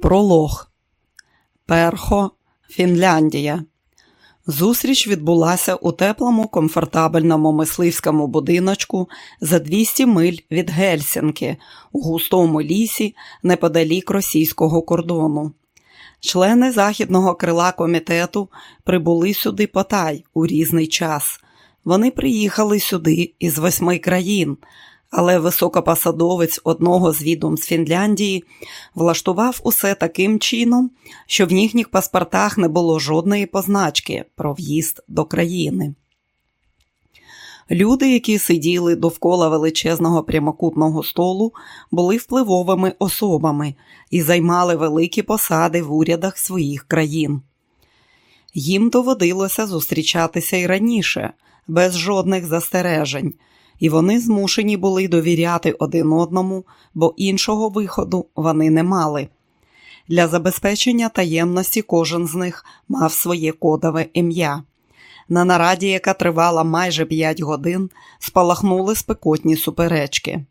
Пролог Перхо, Фінляндія. Зустріч відбулася у теплому, комфортабельному мисливському будиночку за 200 миль від Гельсінки у густому лісі неподалік російського кордону. Члени західного крила комітету прибули сюди потай у різний час. Вони приїхали сюди із восьми країн, але високопосадовець одного з відомств Фінляндії влаштував усе таким чином, що в їхніх паспортах не було жодної позначки про в'їзд до країни. Люди, які сиділи довкола величезного прямокутного столу, були впливовими особами і займали великі посади в урядах своїх країн. Їм доводилося зустрічатися і раніше, без жодних застережень, і вони змушені були довіряти один одному, бо іншого виходу вони не мали. Для забезпечення таємності кожен з них мав своє кодове ім'я. На нараді, яка тривала майже 5 годин, спалахнули спекотні суперечки.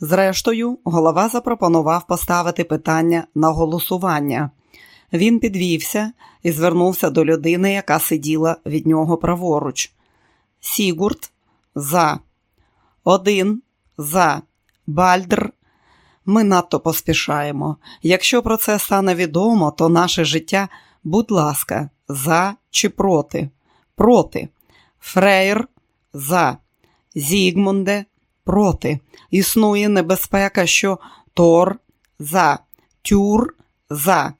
Зрештою, голова запропонував поставити питання на голосування. Він підвівся і звернувся до людини, яка сиділа від нього праворуч. Сігурд за. Один за. Бальдр. Ми надто поспішаємо. Якщо про це стане відомо, то наше життя, будь ласка, за чи проти. Проти. Фрейр за. Зігмунде проти. Існує небезпека, що Тор за. Тюр за.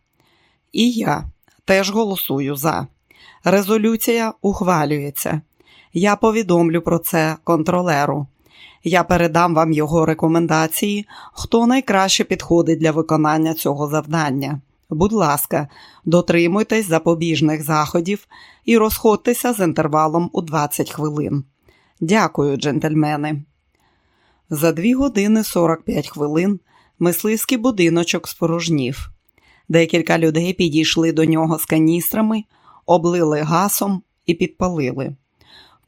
І я теж голосую за. Резолюція ухвалюється. Я повідомлю про це контролеру. Я передам вам його рекомендації, хто найкраще підходить для виконання цього завдання. Будь ласка, дотримуйтесь запобіжних заходів і розходьтеся з інтервалом у 20 хвилин. Дякую, джентльмени. За 2 години 45 хвилин мисливський будиночок спорожнів. Декілька людей підійшли до нього з каністрами, облили гасом і підпалили.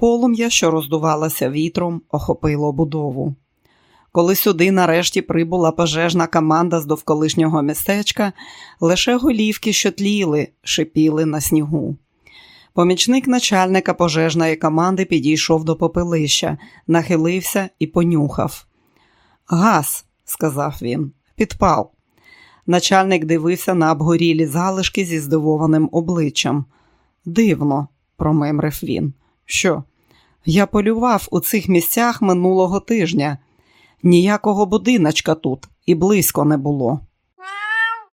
Полум'я, що роздувалося вітром, охопило будову. Коли сюди нарешті прибула пожежна команда з довколишнього містечка, лише голівки, що тліли, шипіли на снігу. Помічник начальника пожежної команди підійшов до попелища, нахилився і понюхав. Газ, сказав він, підпал. Начальник дивився на обгорілі залишки зі здивованим обличчям. Дивно, промимрив він. Що? Я полював у цих місцях минулого тижня. Ніякого будиночка тут і близько не було.